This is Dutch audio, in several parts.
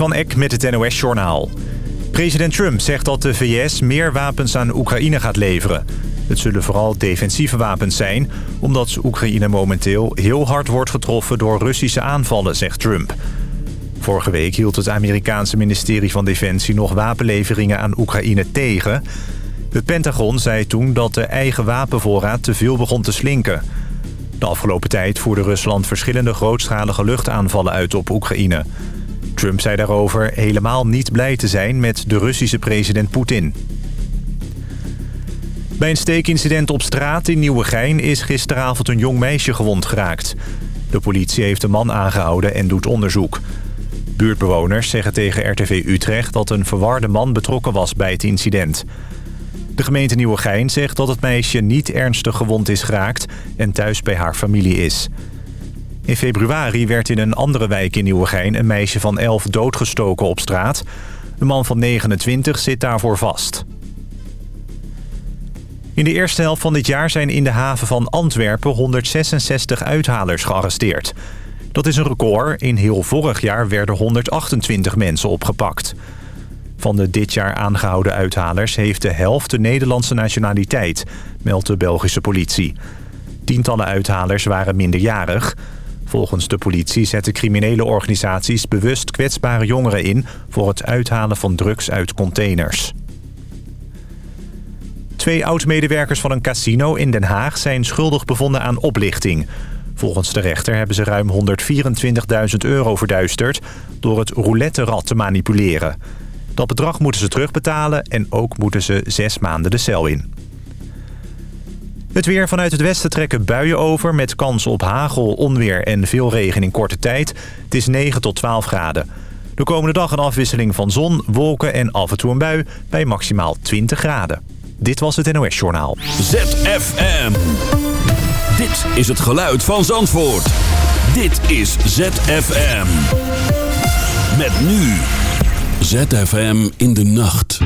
van Eck met het NOS-journaal. President Trump zegt dat de VS meer wapens aan Oekraïne gaat leveren. Het zullen vooral defensieve wapens zijn... omdat Oekraïne momenteel heel hard wordt getroffen door Russische aanvallen, zegt Trump. Vorige week hield het Amerikaanse ministerie van Defensie nog wapenleveringen aan Oekraïne tegen. Het Pentagon zei toen dat de eigen wapenvoorraad te veel begon te slinken. De afgelopen tijd voerde Rusland verschillende grootschalige luchtaanvallen uit op Oekraïne. Trump zei daarover helemaal niet blij te zijn met de Russische president Poetin. Bij een steekincident op straat in Nieuwegein is gisteravond een jong meisje gewond geraakt. De politie heeft de man aangehouden en doet onderzoek. Buurtbewoners zeggen tegen RTV Utrecht dat een verwarde man betrokken was bij het incident. De gemeente Nieuwegein zegt dat het meisje niet ernstig gewond is geraakt en thuis bij haar familie is. In februari werd in een andere wijk in Nieuwegein een meisje van 11 doodgestoken op straat. De man van 29 zit daarvoor vast. In de eerste helft van dit jaar zijn in de haven van Antwerpen 166 uithalers gearresteerd. Dat is een record. In heel vorig jaar werden 128 mensen opgepakt. Van de dit jaar aangehouden uithalers heeft de helft de Nederlandse nationaliteit, meldt de Belgische politie. Tientallen uithalers waren minderjarig. Volgens de politie zetten criminele organisaties bewust kwetsbare jongeren in... voor het uithalen van drugs uit containers. Twee oud-medewerkers van een casino in Den Haag zijn schuldig bevonden aan oplichting. Volgens de rechter hebben ze ruim 124.000 euro verduisterd... door het roulette-rad te manipuleren. Dat bedrag moeten ze terugbetalen en ook moeten ze zes maanden de cel in. Het weer vanuit het westen trekken buien over... met kans op hagel, onweer en veel regen in korte tijd. Het is 9 tot 12 graden. De komende dag een afwisseling van zon, wolken en af en toe een bui... bij maximaal 20 graden. Dit was het NOS Journaal. ZFM. Dit is het geluid van Zandvoort. Dit is ZFM. Met nu. ZFM in de nacht.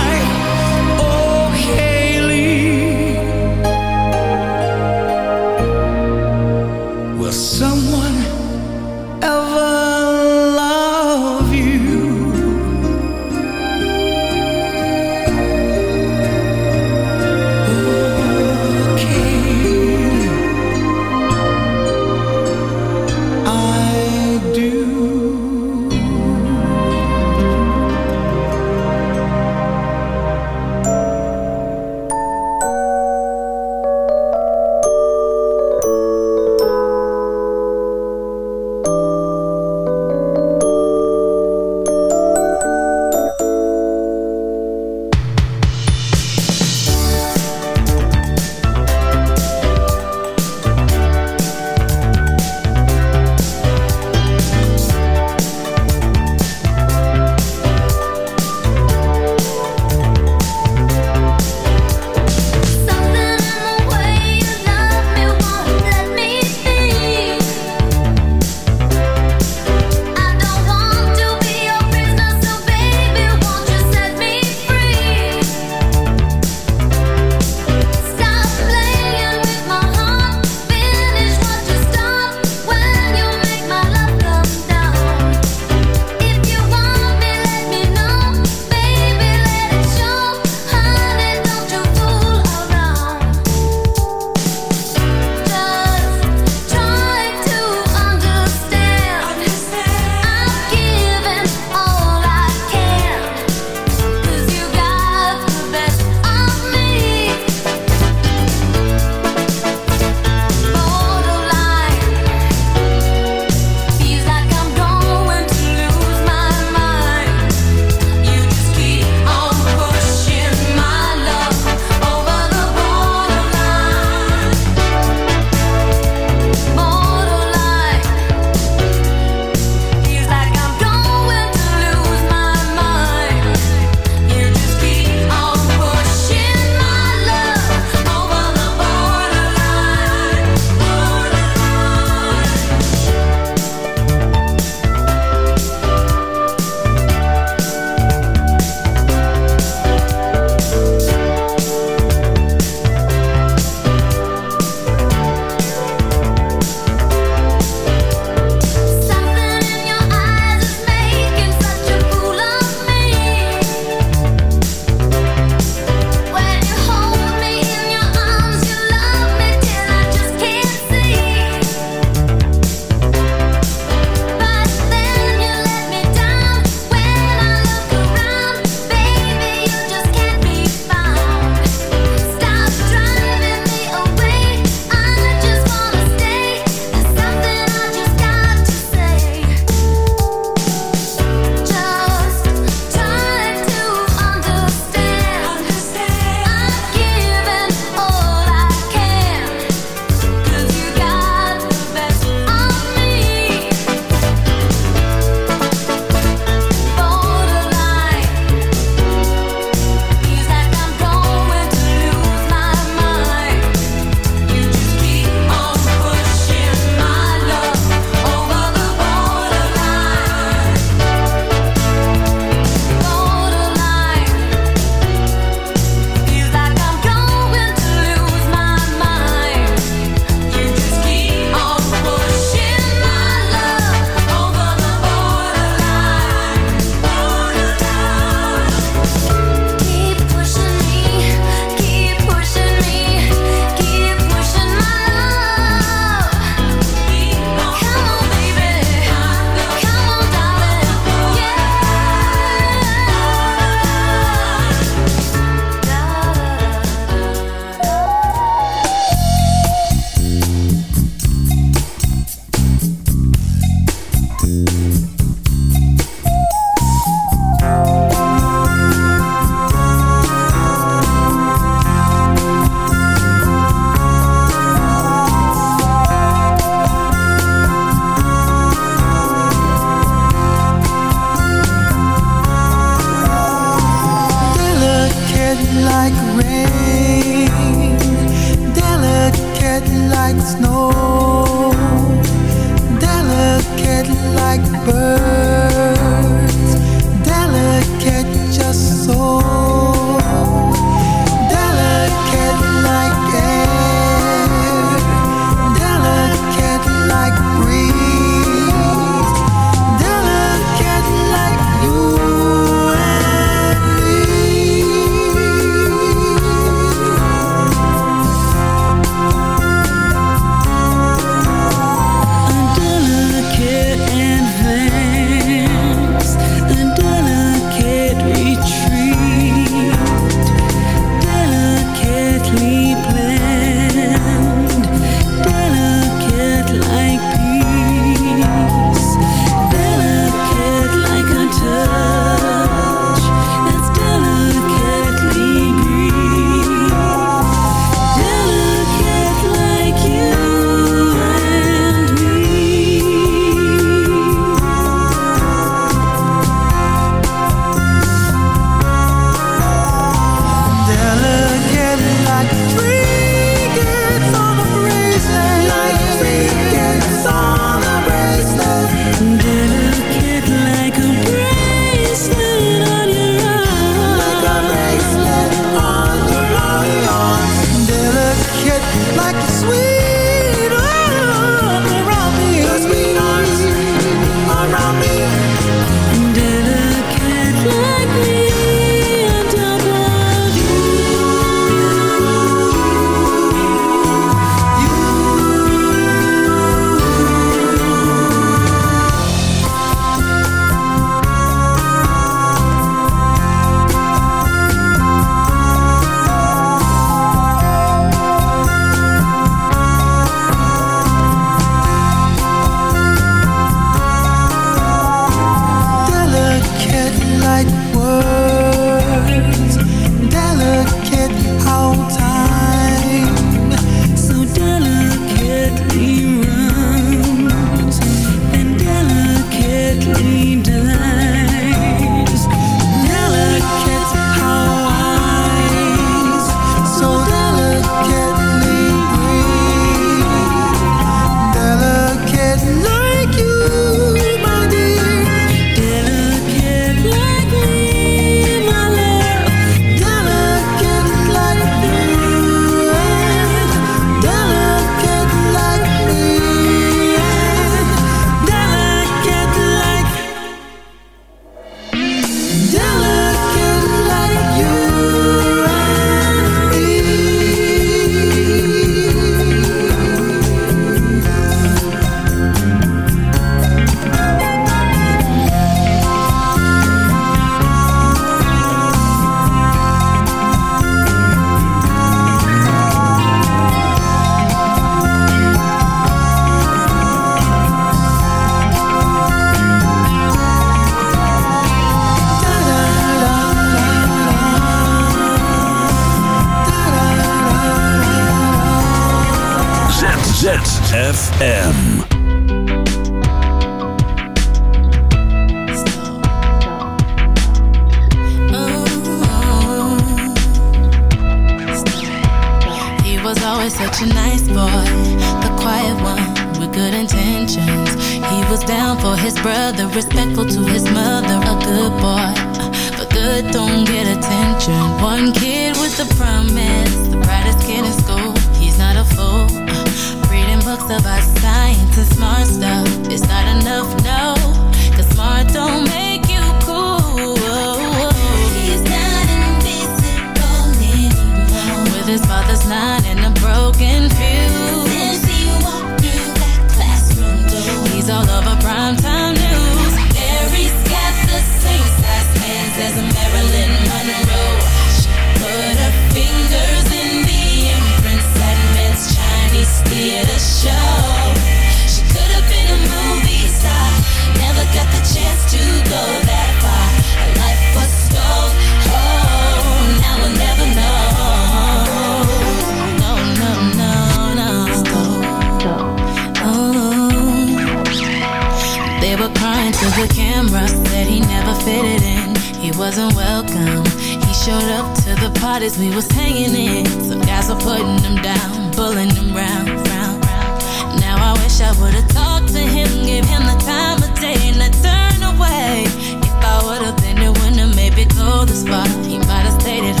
to the camera, said he never fitted in. He wasn't welcome. He showed up to the parties we was hanging in. Some guys were putting him down, pulling him round, round, round. Now I wish I would've talked to him, give him the time of day, and I turned away. If I would've been it, wouldn't have maybe go the spot, He might have stayed at